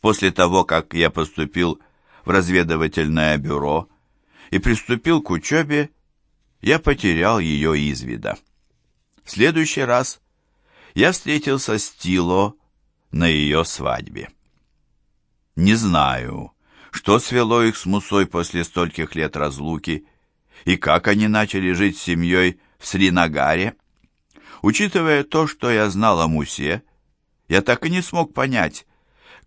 После того, как я поступил в разведывательное бюро и приступил к учебе, я потерял ее из вида. В следующий раз я встретился с Тило на ее свадьбе. Не знаю, что свело их с Мусой после стольких лет разлуки, и как они начали жить с семьей в Сринагаре. Учитывая то, что я знал о Мусе, я так и не смог понять,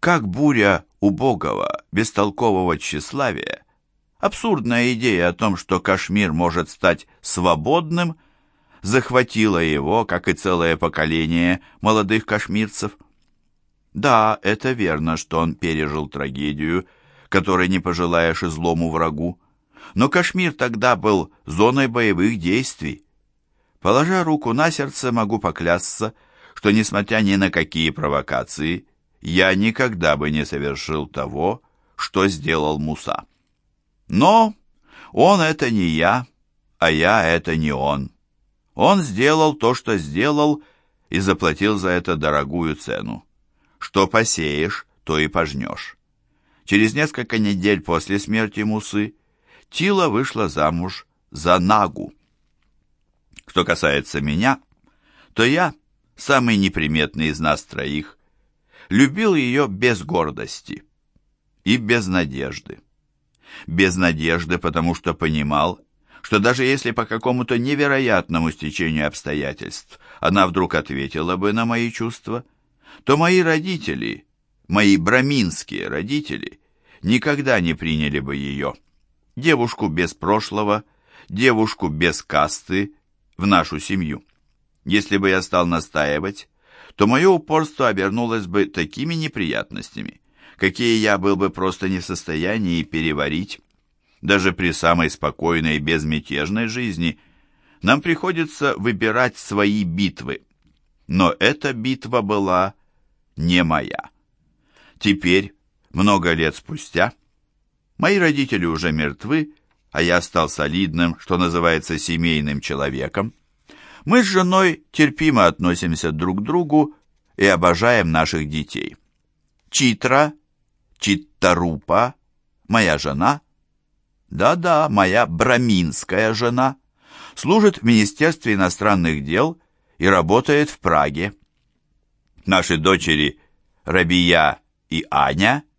как буря убогого, бестолкового тщеславия, абсурдная идея о том, что Кашмир может стать свободным, захватила его, как и целое поколение молодых кашмирцев. Да, это верно, что он пережил трагедию, которой не пожелаешь и злому врагу, но Кашмир тогда был зоной боевых действий. Положа руку на сердце, могу поклясться, что, несмотря ни на какие провокации, я никогда бы не совершил того, что сделал Муса. Но он это не я, а я это не он. Он сделал то, что сделал, и заплатил за это дорогую цену. Что посеешь, то и пожнешь. Через несколько недель после смерти Мусы Тила вышла замуж за Нагу. Что касается меня, то я, самый неприметный из нас троих, любил ее без гордости и без надежды. Без надежды, потому что понимал, что даже если по какому-то невероятному стечению обстоятельств она вдруг ответила бы на мои чувства, то мои родители, мои браминские родители, никогда не приняли бы ее девушку без прошлого, девушку без касты в нашу семью. Если бы я стал настаивать, то мое упорство обернулось бы такими неприятностями, какие я был бы просто не в состоянии переварить. Даже при самой спокойной и безмятежной жизни нам приходится выбирать свои битвы. Но эта битва была не моя. Теперь, много лет спустя, Мои родители уже мертвы, а я стал солидным, что называется, семейным человеком. Мы с женой терпимо относимся друг к другу и обожаем наших детей. Читра, Читтарупа, моя жена, да-да, моя браминская жена, служит в Министерстве иностранных дел и работает в Праге. Наши дочери Рабия и Аня –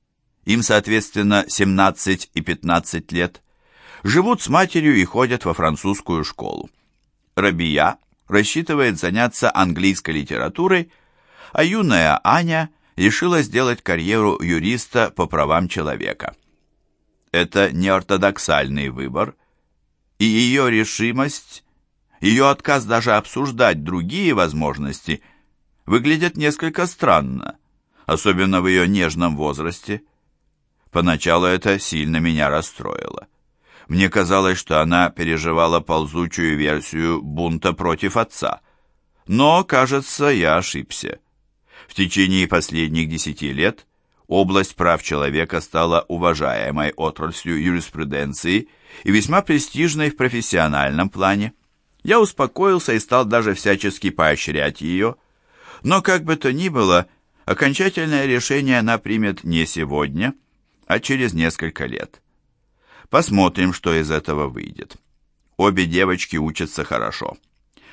им, соответственно, 17 и 15 лет, живут с матерью и ходят во французскую школу. Рабия рассчитывает заняться английской литературой, а юная Аня решила сделать карьеру юриста по правам человека. Это неортодоксальный выбор, и ее решимость, ее отказ даже обсуждать другие возможности выглядят несколько странно, особенно в ее нежном возрасте – Поначалу это сильно меня расстроило. Мне казалось, что она переживала ползучую версию бунта против отца. Но, кажется, я ошибся. В течение последних десяти лет область прав человека стала уважаемой отраслью юриспруденции и весьма престижной в профессиональном плане. Я успокоился и стал даже всячески поощрять ее. Но, как бы то ни было, окончательное решение она примет не сегодня – а через несколько лет. Посмотрим, что из этого выйдет. Обе девочки учатся хорошо.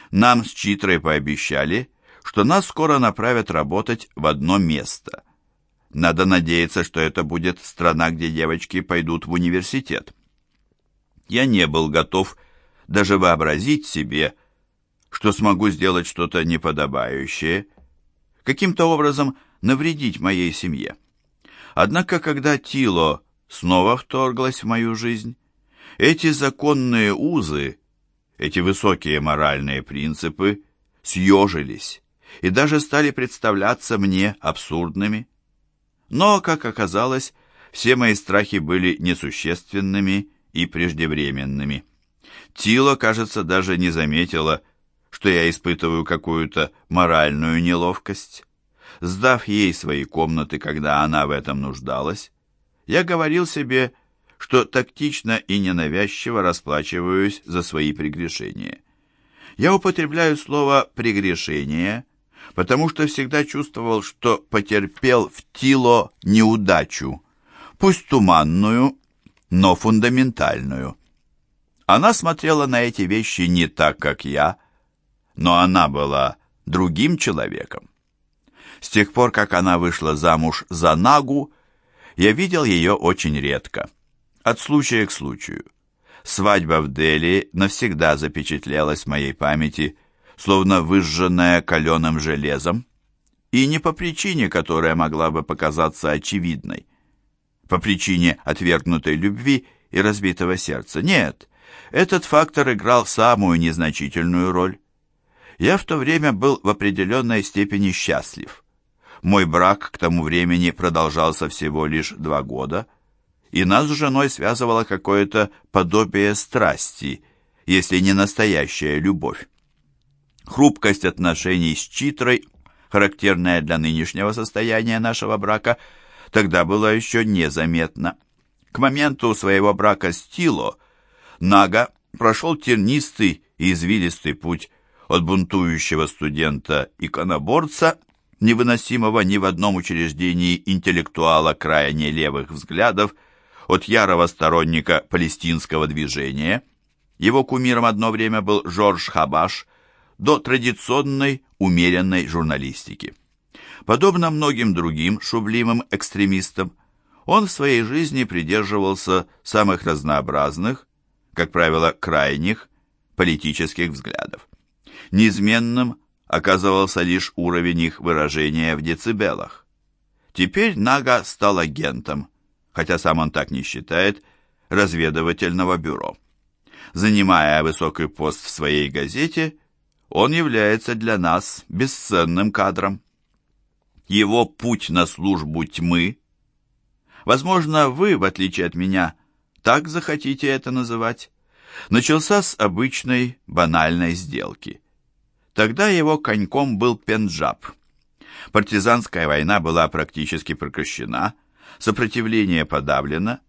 Нам с Читрой пообещали, что нас скоро направят работать в одно место. Надо надеяться, что это будет страна, где девочки пойдут в университет. Я не был готов даже вообразить себе, что смогу сделать что-то неподобающее, каким-то образом навредить моей семье. Однако, когда Тило снова вторглась в мою жизнь, эти законные узы, эти высокие моральные принципы съежились и даже стали представляться мне абсурдными. Но, как оказалось, все мои страхи были несущественными и преждевременными. Тило, кажется, даже не заметила, что я испытываю какую-то моральную неловкость. Сдав ей свои комнаты, когда она в этом нуждалась, я говорил себе, что тактично и ненавязчиво расплачиваюсь за свои прегрешения. Я употребляю слово «прегрешение», потому что всегда чувствовал, что потерпел в Тило неудачу, пусть туманную, но фундаментальную. Она смотрела на эти вещи не так, как я, но она была другим человеком. С тех пор, как она вышла замуж за Нагу, я видел ее очень редко, от случая к случаю. Свадьба в Дели навсегда запечатлелась в моей памяти, словно выжженная каленым железом, и не по причине, которая могла бы показаться очевидной. По причине отвергнутой любви и разбитого сердца. Нет, этот фактор играл самую незначительную роль. Я в то время был в определенной степени счастлив. Мой брак к тому времени продолжался всего лишь два года, и нас с женой связывало какое-то подобие страсти, если не настоящая любовь. Хрупкость отношений с Читрой, характерная для нынешнего состояния нашего брака, тогда была еще незаметна. К моменту своего брака с Тило Нага прошел тернистый и извилистый путь от бунтующего студента-иконоборца, невыносимого ни в одном учреждении интеллектуала крайне левых взглядов, от ярого сторонника палестинского движения. Его кумиром одно время был Жорж Хабаш, до традиционной умеренной журналистики. Подобно многим другим шублимым экстремистам, он в своей жизни придерживался самых разнообразных, как правило, крайних политических взглядов. Неизменным оказывался лишь уровень их выражения в децибелах. Теперь Нага стал агентом, хотя сам он так не считает, разведывательного бюро. Занимая высокий пост в своей газете, он является для нас бесценным кадром. Его путь на службу тьмы, возможно, вы, в отличие от меня, так захотите это называть, начался с обычной банальной сделки. Тогда его коньком был Пенджаб. Партизанская война была практически прекращена, сопротивление подавлено,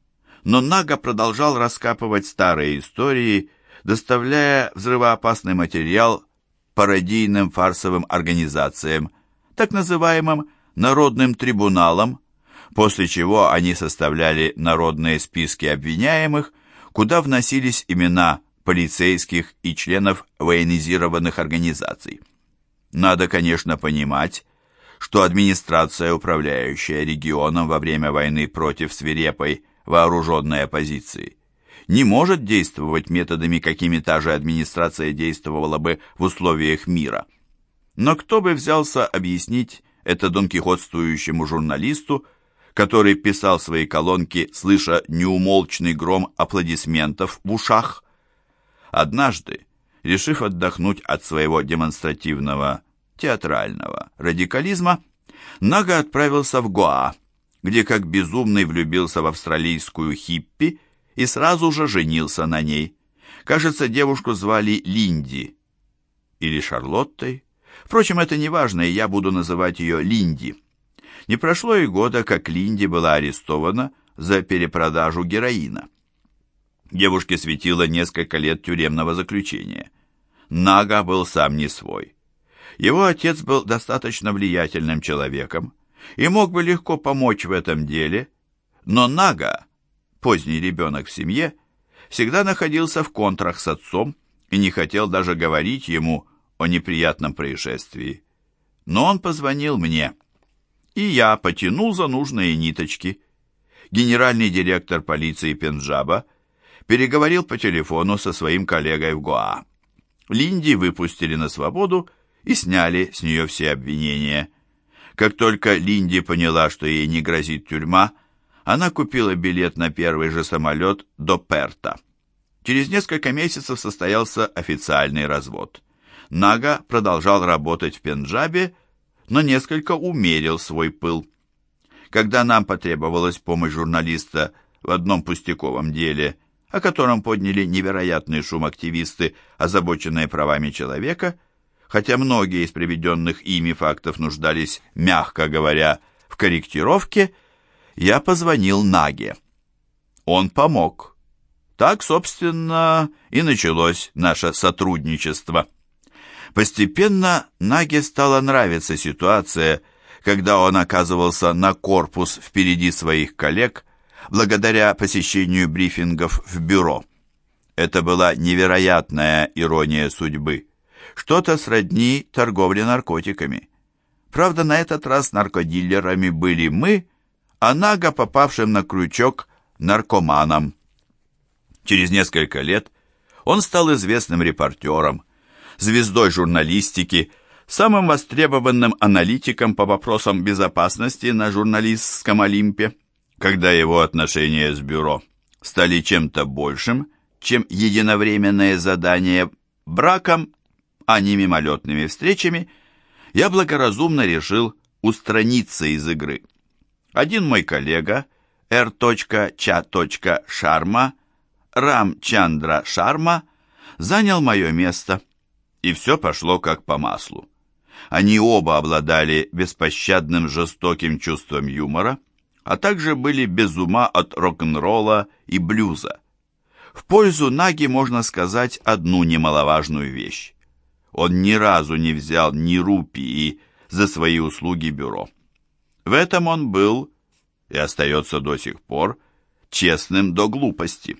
но Нага продолжал раскапывать старые истории, доставляя взрывоопасный материал пародийным фарсовым организациям, так называемым «народным трибуналом», после чего они составляли народные списки обвиняемых, куда вносились имена полицейских и членов военизированных организаций. Надо, конечно, понимать, что администрация, управляющая регионом во время войны против свирепой вооруженной оппозиции, не может действовать методами, какими та же администрация действовала бы в условиях мира. Но кто бы взялся объяснить это донкихотствующему журналисту, который писал свои колонки, слыша неумолчный гром аплодисментов в ушах? Однажды, решив отдохнуть от своего демонстративного театрального радикализма, Нага отправился в Гоа, где как безумный влюбился в австралийскую хиппи и сразу же женился на ней. Кажется, девушку звали Линди или Шарлоттой. Впрочем, это не важно, и я буду называть ее Линди. Не прошло и года, как Линди была арестована за перепродажу героина. Девушке светило несколько лет тюремного заключения. Нага был сам не свой. Его отец был достаточно влиятельным человеком и мог бы легко помочь в этом деле, но Нага поздний ребенок в семье, всегда находился в контрах с отцом и не хотел даже говорить ему о неприятном происшествии. Но он позвонил мне, и я потянул за нужные ниточки. Генеральный директор полиции Пенджаба переговорил по телефону со своим коллегой в Гоа. Линди выпустили на свободу и сняли с нее все обвинения. Как только Линди поняла, что ей не грозит тюрьма, она купила билет на первый же самолет до Перта. Через несколько месяцев состоялся официальный развод. Нага продолжал работать в Пенджабе, но несколько умерил свой пыл. Когда нам потребовалась помощь журналиста в одном пустяковом деле, о котором подняли невероятный шум активисты, озабоченные правами человека, хотя многие из приведенных ими фактов нуждались, мягко говоря, в корректировке, я позвонил Наге. Он помог. Так, собственно, и началось наше сотрудничество. Постепенно Наге стала нравиться ситуация, когда он оказывался на корпус впереди своих коллег, благодаря посещению брифингов в бюро. Это была невероятная ирония судьбы. Что-то сродни торговле наркотиками. Правда, на этот раз наркодилерами были мы, а Нага, попавшим на крючок, наркоманом. Через несколько лет он стал известным репортером, звездой журналистики, самым востребованным аналитиком по вопросам безопасности на журналистском Олимпе, когда его отношения с бюро стали чем-то большим, чем единовременное задание браком, а не мимолетными встречами, я благоразумно решил устраниться из игры. Один мой коллега, R.Ч. Шарма, Рам Чандра Шарма, занял мое место, и все пошло как по маслу. Они оба обладали беспощадным жестоким чувством юмора, а также были без ума от рок-н-ролла и блюза. В пользу Наги можно сказать одну немаловажную вещь. Он ни разу не взял ни рупии за свои услуги бюро. В этом он был и остается до сих пор честным до глупости.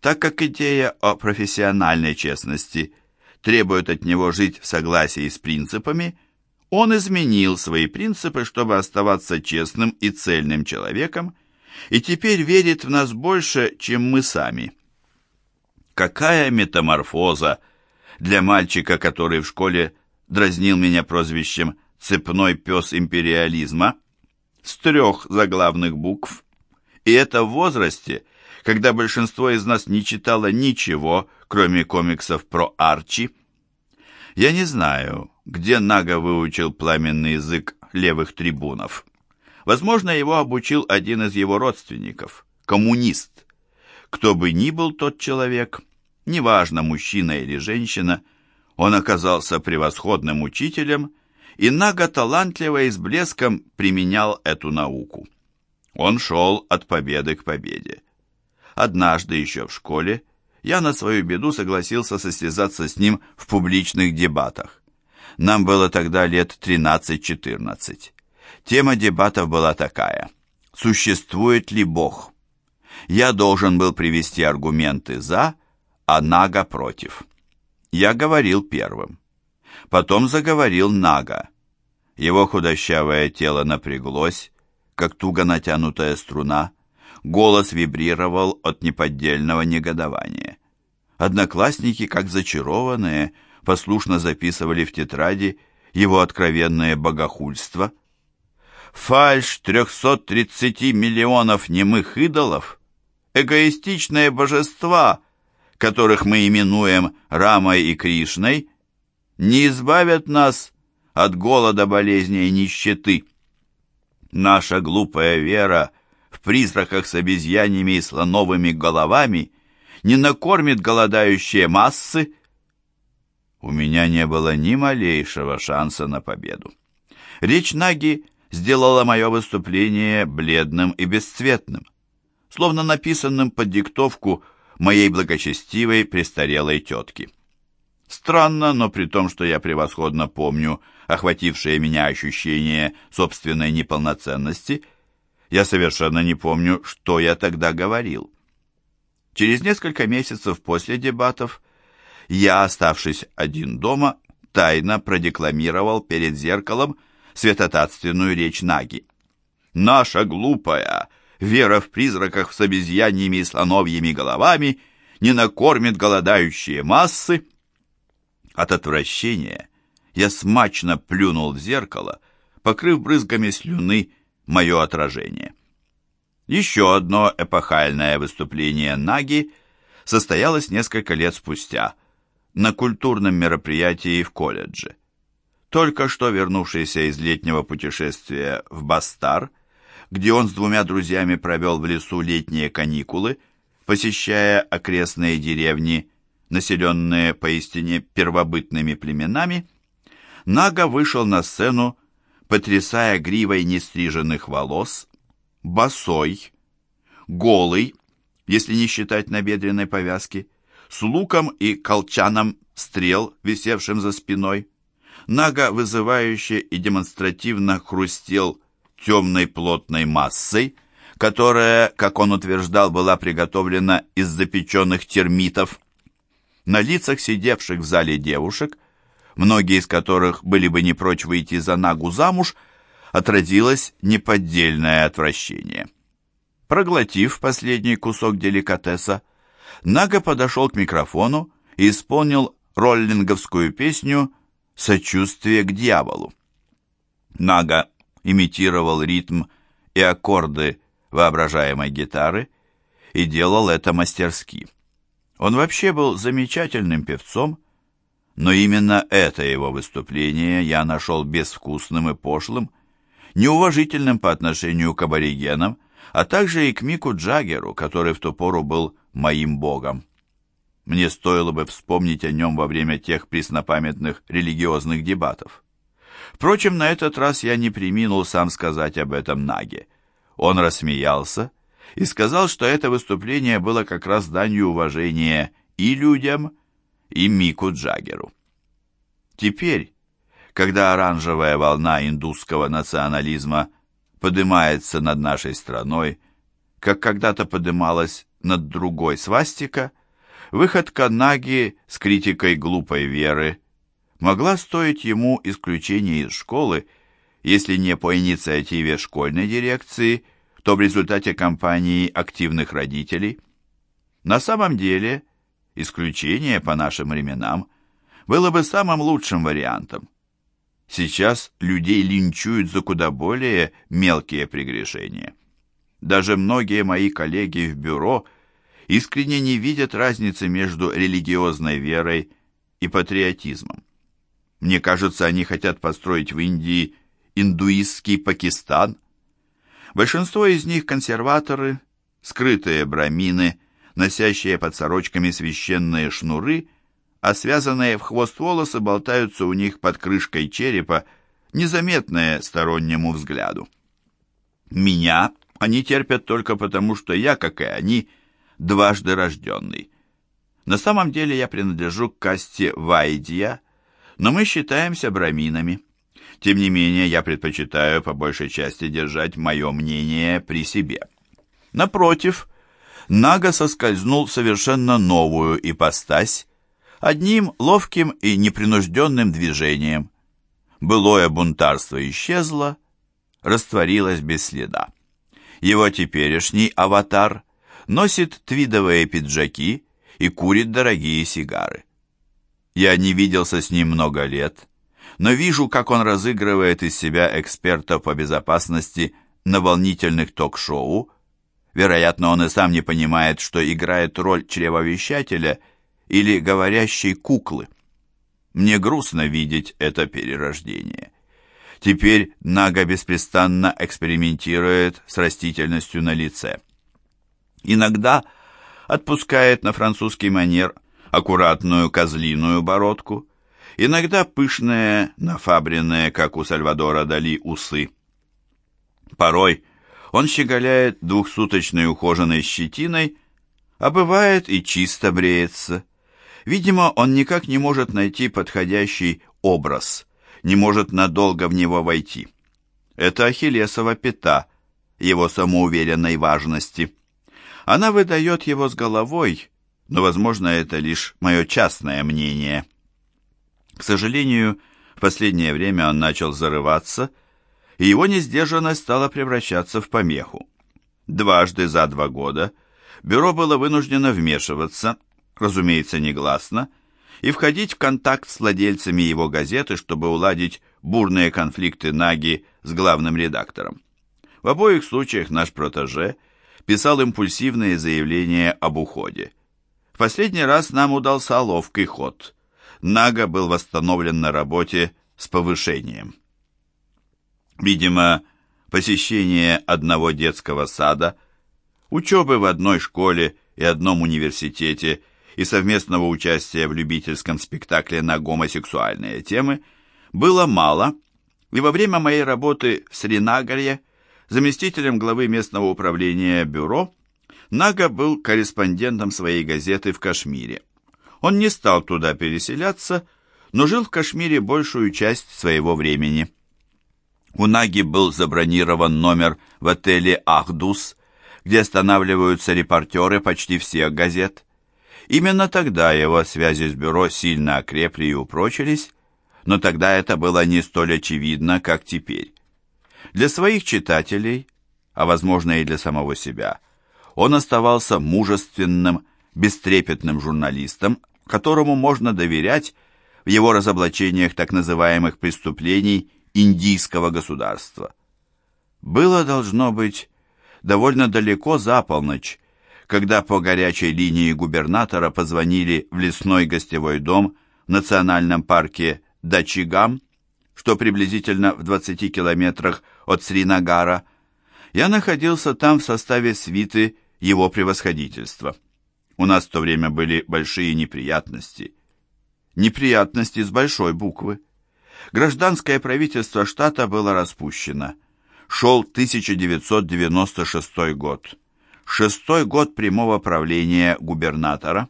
Так как идея о профессиональной честности требует от него жить в согласии с принципами, он изменил свои принципы, чтобы оставаться честным и цельным человеком, и теперь верит в нас больше, чем мы сами. Какая метаморфоза для мальчика, который в школе дразнил меня прозвищем «цепной пес империализма» с трех заглавных букв. И это в возрасте, когда большинство из нас не читало ничего, кроме комиксов про Арчи. Я не знаю, где Нага выучил пламенный язык левых трибунов. Возможно, его обучил один из его родственников, коммунист. Кто бы ни был тот человек, неважно, мужчина или женщина, он оказался превосходным учителем и Нага талантливо и с блеском применял эту науку. Он шел от победы к победе. Однажды еще в школе я на свою беду согласился состязаться с ним в публичных дебатах. Нам было тогда лет 13-14. Тема дебатов была такая. Существует ли Бог? Я должен был привести аргументы «за», а Нага против. Я говорил первым. Потом заговорил Нага. Его худощавое тело напряглось, как туго натянутая струна. Голос вибрировал от неподдельного негодования. Одноклассники, как зачарованные, послушно записывали в тетради его откровенное богохульство. Фальш 330 миллионов немых идолов — эгоистичные божества, которых мы именуем Рамой и Кришной, не избавят нас от голода, болезни и нищеты. Наша глупая вера в призраках с обезьяньями и слоновыми головами не накормит голодающие массы. У меня не было ни малейшего шанса на победу. Речь Наги сделала мое выступление бледным и бесцветным словно написанным под диктовку моей благочестивой престарелой тетки. Странно, но при том, что я превосходно помню охватившее меня ощущение собственной неполноценности, я совершенно не помню, что я тогда говорил. Через несколько месяцев после дебатов я, оставшись один дома, тайно продекламировал перед зеркалом светотатственную речь Наги. «Наша глупая, вера в призраках с обезьяньями и слоновьими головами не накормит голодающие массы. От отвращения я смачно плюнул в зеркало, покрыв брызгами слюны мое отражение. Еще одно эпохальное выступление Наги состоялось несколько лет спустя на культурном мероприятии в колледже. Только что вернувшийся из летнего путешествия в Бастар – где он с двумя друзьями провел в лесу летние каникулы, посещая окрестные деревни, населенные поистине первобытными племенами, Нага вышел на сцену, потрясая гривой нестриженных волос, босой, голый, если не считать набедренной повязки, с луком и колчаном стрел, висевшим за спиной. Нага вызывающе и демонстративно хрустел темной плотной массой, которая, как он утверждал, была приготовлена из запеченных термитов. На лицах сидевших в зале девушек, многие из которых были бы не прочь выйти за Нагу замуж, отразилось неподдельное отвращение. Проглотив последний кусок деликатеса, Нага подошел к микрофону и исполнил роллинговскую песню «Сочувствие к дьяволу». Нага имитировал ритм и аккорды воображаемой гитары и делал это мастерски. Он вообще был замечательным певцом, но именно это его выступление я нашел безвкусным и пошлым, неуважительным по отношению к аборигенам, а также и к Мику Джаггеру, который в ту пору был моим богом. Мне стоило бы вспомнить о нем во время тех преснопамятных религиозных дебатов. Впрочем, на этот раз я не приминул сам сказать об этом Наге. Он рассмеялся и сказал, что это выступление было как раз данью уважения и людям, и Мику Джаггеру. Теперь, когда оранжевая волна индусского национализма поднимается над нашей страной, как когда-то подымалась над другой свастика, выходка Наги с критикой глупой веры могла стоить ему исключения из школы, если не по инициативе школьной дирекции, то в результате кампании активных родителей. На самом деле, исключение по нашим временам было бы самым лучшим вариантом. Сейчас людей линчуют за куда более мелкие прегрешения. Даже многие мои коллеги в бюро искренне не видят разницы между религиозной верой и патриотизмом. Мне кажется, они хотят построить в Индии индуистский Пакистан. Большинство из них консерваторы, скрытые брамины, носящие под сорочками священные шнуры, а связанные в хвост волосы болтаются у них под крышкой черепа, незаметные стороннему взгляду. Меня они терпят только потому, что я, как и они, дважды рожденный. На самом деле я принадлежу к касте Вайдия, но мы считаемся браминами. Тем не менее, я предпочитаю по большей части держать мое мнение при себе. Напротив, Нага соскользнул в совершенно новую ипостась, одним ловким и непринужденным движением. Былое бунтарство исчезло, растворилось без следа. Его теперешний аватар носит твидовые пиджаки и курит дорогие сигары. Я не виделся с ним много лет, но вижу, как он разыгрывает из себя эксперта по безопасности на волнительных ток-шоу. Вероятно, он и сам не понимает, что играет роль чревовещателя или говорящей куклы. Мне грустно видеть это перерождение. Теперь Нага беспрестанно экспериментирует с растительностью на лице. Иногда отпускает на французский манер аккуратную козлиную бородку, иногда пышные, нафабренные, как у Сальвадора Дали, усы. Порой он щеголяет двухсуточной ухоженной щетиной, а бывает и чисто бреется. Видимо, он никак не может найти подходящий образ – не может надолго в него войти. Это Ахиллесова пята, его самоуверенной важности. Она выдает его с головой, но, возможно, это лишь мое частное мнение. К сожалению, в последнее время он начал зарываться, и его несдержанность стала превращаться в помеху. Дважды за два года бюро было вынуждено вмешиваться, разумеется, негласно, и входить в контакт с владельцами его газеты, чтобы уладить бурные конфликты Наги с главным редактором. В обоих случаях наш протеже писал импульсивные заявления об уходе. В последний раз нам удался ловкий ход. Нага был восстановлен на работе с повышением. Видимо, посещение одного детского сада, учебы в одной школе и одном университете – и совместного участия в любительском спектакле на гомосексуальные темы было мало, и во время моей работы в Сринагаре заместителем главы местного управления бюро Нага был корреспондентом своей газеты в Кашмире. Он не стал туда переселяться, но жил в Кашмире большую часть своего времени. У Наги был забронирован номер в отеле «Ахдус», где останавливаются репортеры почти всех газет. Именно тогда его связи с бюро сильно окрепли и упрочились, но тогда это было не столь очевидно, как теперь. Для своих читателей, а возможно и для самого себя, он оставался мужественным, бестрепетным журналистом, которому можно доверять в его разоблачениях так называемых преступлений индийского государства. Было, должно быть, довольно далеко за полночь, когда по горячей линии губернатора позвонили в лесной гостевой дом в национальном парке Дачигам, что приблизительно в 20 километрах от Сринагара, я находился там в составе свиты его превосходительства. У нас в то время были большие неприятности. Неприятности с большой буквы. Гражданское правительство штата было распущено. Шел 1996 год. Шестой год прямого правления губернатора.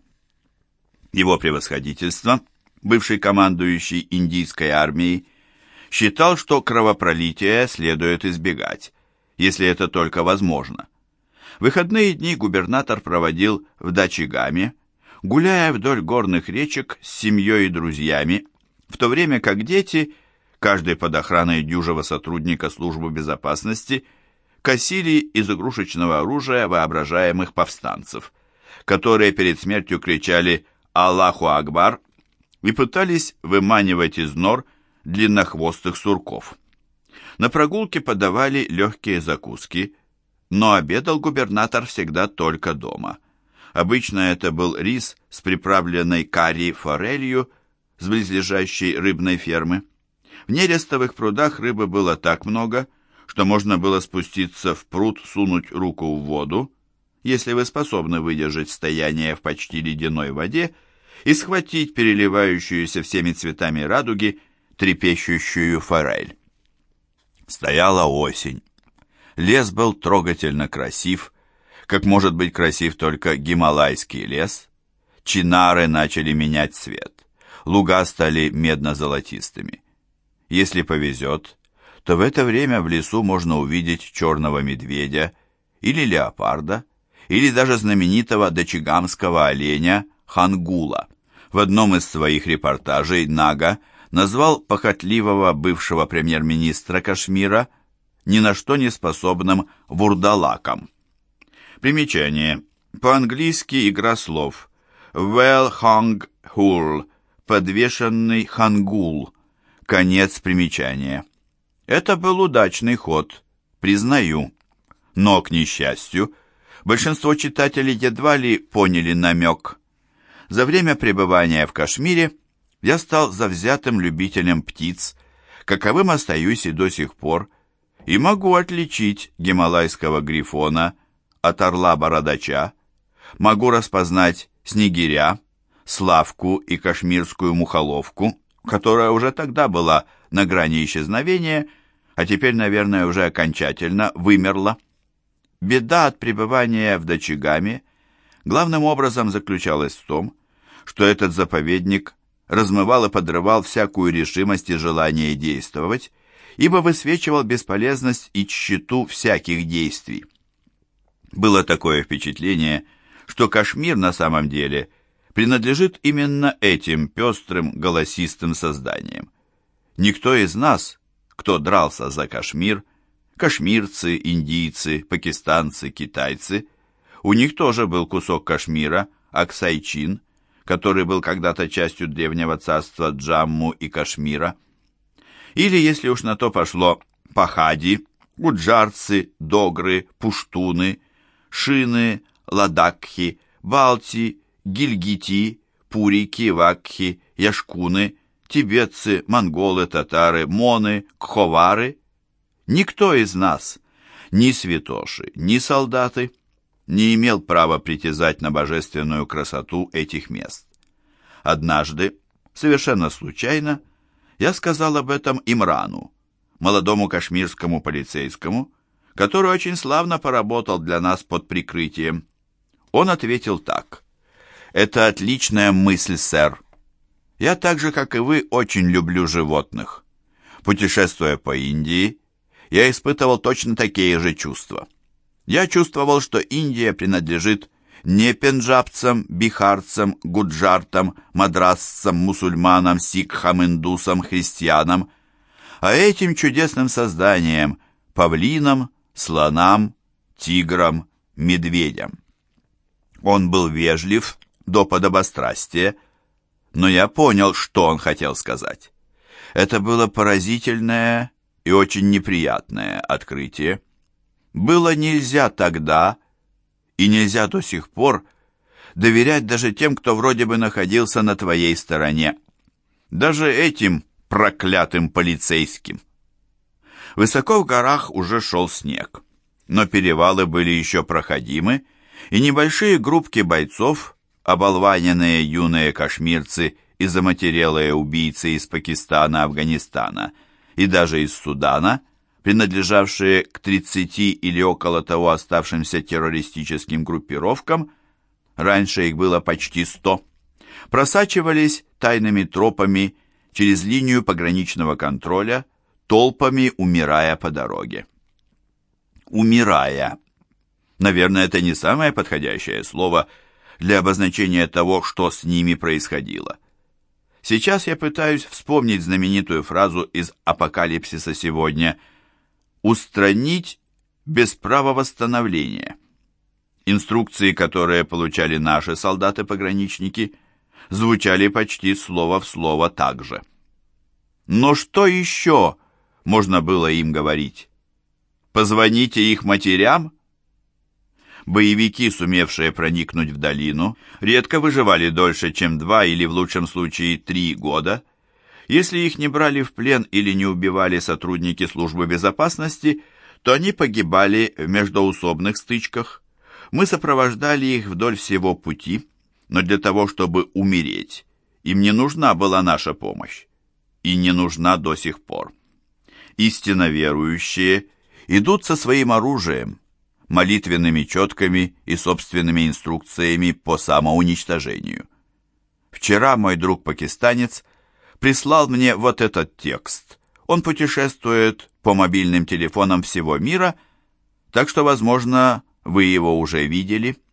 Его превосходительство, бывший командующий индийской армией, считал, что кровопролития следует избегать, если это только возможно. Выходные дни губернатор проводил в Дачигаме, гуляя вдоль горных речек с семьей и друзьями, в то время как дети, каждый под охраной дюжего сотрудника службы безопасности, косили из игрушечного оружия воображаемых повстанцев, которые перед смертью кричали «Аллаху Акбар» и пытались выманивать из нор длиннохвостых сурков. На прогулке подавали легкие закуски, но обедал губернатор всегда только дома. Обычно это был рис с приправленной карри форелью с близлежащей рыбной фермы. В нерестовых прудах рыбы было так много, что можно было спуститься в пруд, сунуть руку в воду, если вы способны выдержать стояние в почти ледяной воде, и схватить переливающуюся всеми цветами радуги трепещущую форель. Стояла осень. Лес был трогательно красив, как может быть красив только гималайский лес. Чинары начали менять цвет. Луга стали медно-золотистыми. Если повезет, то в это время в лесу можно увидеть черного медведя или леопарда, или даже знаменитого дочигамского оленя Хангула. В одном из своих репортажей Нага назвал похотливого бывшего премьер-министра Кашмира ни на что не способным вурдалаком. Примечание. По-английски игра слов. Well hung hull. Подвешенный хангул. Конец примечания. Это был удачный ход, признаю. Но, к несчастью, большинство читателей едва ли поняли намек. За время пребывания в Кашмире я стал завзятым любителем птиц, каковым остаюсь и до сих пор, и могу отличить гималайского грифона от орла-бородача, могу распознать снегиря, славку и кашмирскую мухоловку, которая уже тогда была на грани исчезновения, а теперь, наверное, уже окончательно вымерла. Беда от пребывания в Дачигаме главным образом заключалась в том, что этот заповедник размывал и подрывал всякую решимость и желание действовать, ибо высвечивал бесполезность и тщету всяких действий. Было такое впечатление, что Кашмир на самом деле принадлежит именно этим пестрым голосистым созданиям. Никто из нас, кто дрался за Кашмир, кашмирцы, индийцы, пакистанцы, китайцы, у них тоже был кусок Кашмира, Аксайчин – который был когда-то частью древнего царства Джамму и Кашмира. Или, если уж на то пошло, пахади, гуджарцы, догры, пуштуны, шины, ладакхи, балти, гильгити, пурики, вакхи, яшкуны, тибетцы, монголы, татары, моны, кховары. Никто из нас, ни святоши, ни солдаты, не имел права притязать на божественную красоту этих мест. Однажды, совершенно случайно, я сказал об этом Имрану, молодому кашмирскому полицейскому, который очень славно поработал для нас под прикрытием. Он ответил так. Это отличная мысль, сэр. Я так же, как и вы, очень люблю животных. Путешествуя по Индии, я испытывал точно такие же чувства. Я чувствовал, что Индия принадлежит не пенджабцам, бихарцам, гуджартам, мадрасцам, мусульманам, сикхам, индусам, христианам, а этим чудесным созданиям, павлинам, слонам, тиграм, медведям. Он был вежлив до подобострастия, но я понял, что он хотел сказать. Это было поразительное и очень неприятное открытие. Было нельзя тогда и нельзя до сих пор доверять даже тем, кто вроде бы находился на твоей стороне. Даже этим проклятым полицейским. Высоко в горах уже шел снег, но перевалы были еще проходимы, и небольшие группки бойцов, оболваненные юные кашмирцы и заматерелые убийцы из Пакистана, Афганистана и даже из Судана – принадлежавшие к 30 или около того оставшимся террористическим группировкам, раньше их было почти 100, просачивались тайными тропами через линию пограничного контроля, толпами умирая по дороге. Умирая. Наверное, это не самое подходящее слово для обозначения того, что с ними происходило. Сейчас я пытаюсь вспомнить знаменитую фразу из «Апокалипсиса сегодня» устранить без права восстановления. Инструкции, которые получали наши солдаты-пограничники, звучали почти слово в слово так же. Но что еще можно было им говорить? Позвоните их матерям? Боевики, сумевшие проникнуть в долину, редко выживали дольше, чем два или в лучшем случае три года – если их не брали в плен или не убивали сотрудники службы безопасности, то они погибали в междоусобных стычках. Мы сопровождали их вдоль всего пути, но для того, чтобы умереть, им не нужна была наша помощь. И не нужна до сих пор. Истинно верующие идут со своим оружием, молитвенными четками и собственными инструкциями по самоуничтожению. Вчера мой друг-пакистанец прислал мне вот этот текст. Он путешествует по мобильным телефонам всего мира, так что, возможно, вы его уже видели –